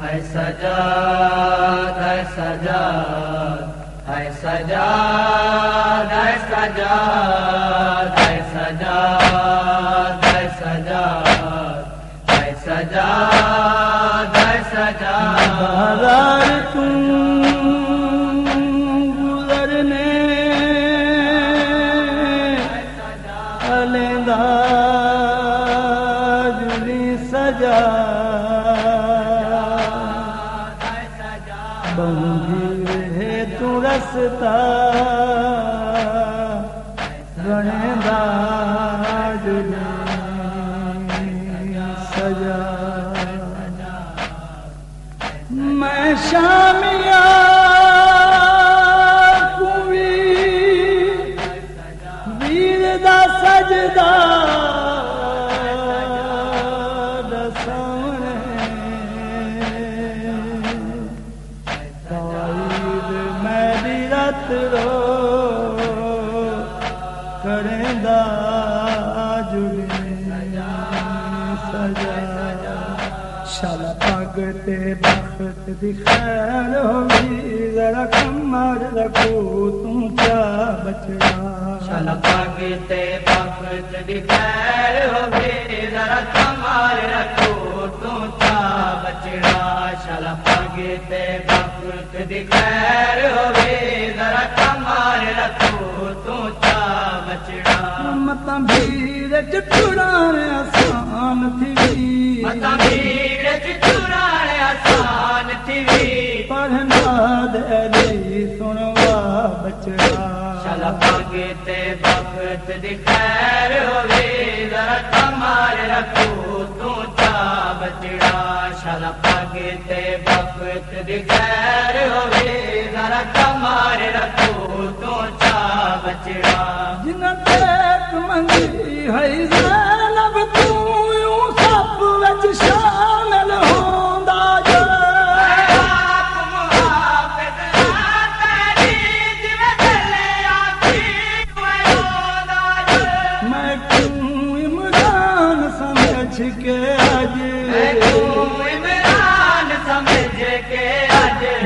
ہے سجا ہے سجا ہے سجا ہے سجا ہے سجا ہے سجا ہے سجا ہے سجا بازار تم گزرنے سجا واسطہ گندا سجا۔ میں شام شالا پاگ تے بخت دی خیر ہوگی ذرا کمر رکھو تم کیا بچڑا شل پاگتے وقت دی خیر ہوگی ذرا کمال رکھو تو چا بچڑا شل پاگتے وقت دی خیر ہوگی ذرا کمال رکھو تو چا بچڑا متا بھیڑ چڑانے آسان تھی۔ متا بھیڑ چ چرانے آسان تھی۔ پڑھنا دے سنوا بچڑا شل پاگتے وقت دی خیر ہوگی ذرا کمال رکھو تو بچڑا شل پگتے بخت غیر ہوئے۔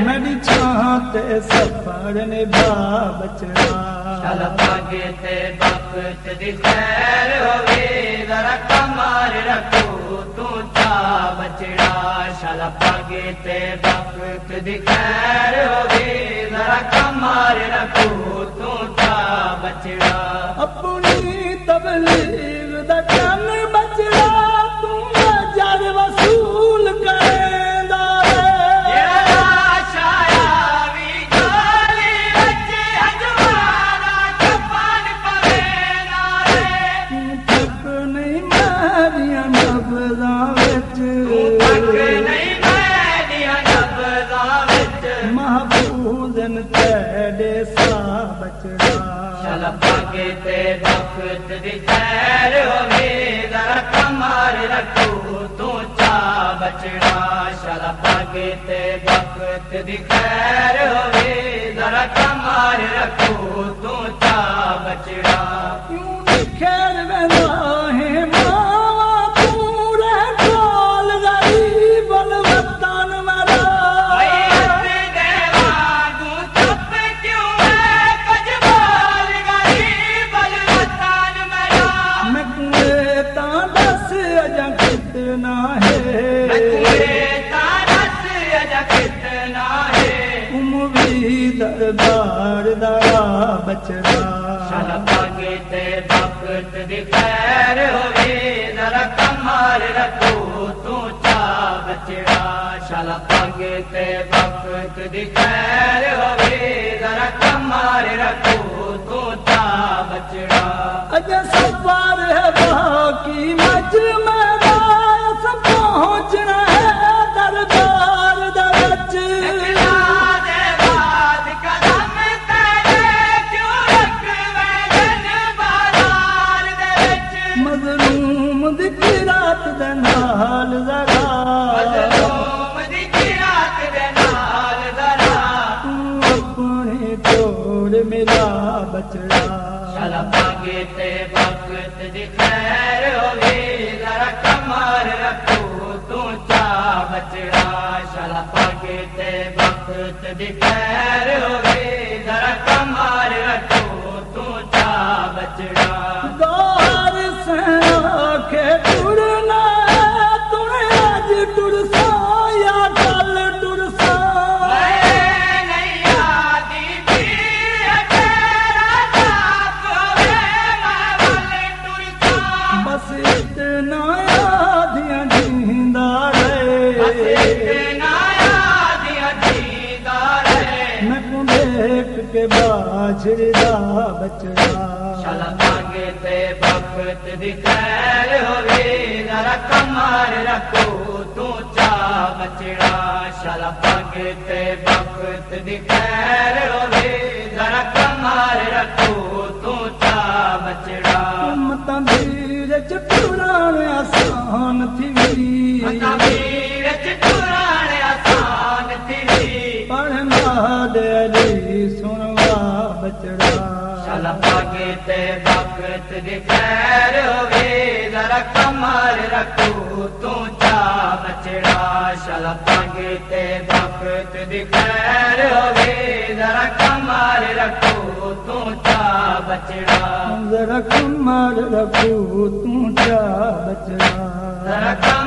میں چھانتے سفر نبھا بچڑا چل پاگتے وقت دی خیر ہوگی ذرا کمار رکھو تو چا بچڑا شل پاگتے وقت دی خیر ہوگی ذرا کمار رکھو تو چا بچڑا اپنی تبلیغ دا چن بچڑا محفوظ تیرے سا بچڑا چل پاگتے وقت دی خیر ہوگی ذرا کمار رکھو تو چا بچڑا چل پاگتے وقت دی خیر ہوگی ذرا کمار رکھو تو چا بچڑا کیوں خیر ویندا اجا کتنا ہے کتنا ہے تم بھی دردار بچنا شلپا کے تے بکت دی خیر ہوئے ذرا کمال رکھو تو چا بچنا شلپا کے تے بکت دی خیر ہوئے ذرا کمال رکھو تو چا بچنا بچڑا۔ گیتے وقت دکھیر ہوئے ذرا کمار رکھو، تو چا بچڑا۔ شلپا گیتے وقت دکھیر ہوئے کے بچڑا شالا مانگے تے دی خیر ذرا کمار رکھو تو چا بچڑا شالا مانگے تے وقت دی خیر شالا مانگے تے وقت ہوگی ذرا کمار رکھو تو چا بچڑا۔ شالا مانگے تے وقت خیر ہوگی ذرا کمار رکھو تو چا بچڑا۔ ذرا کمر رکھو تو چا بچڑا۔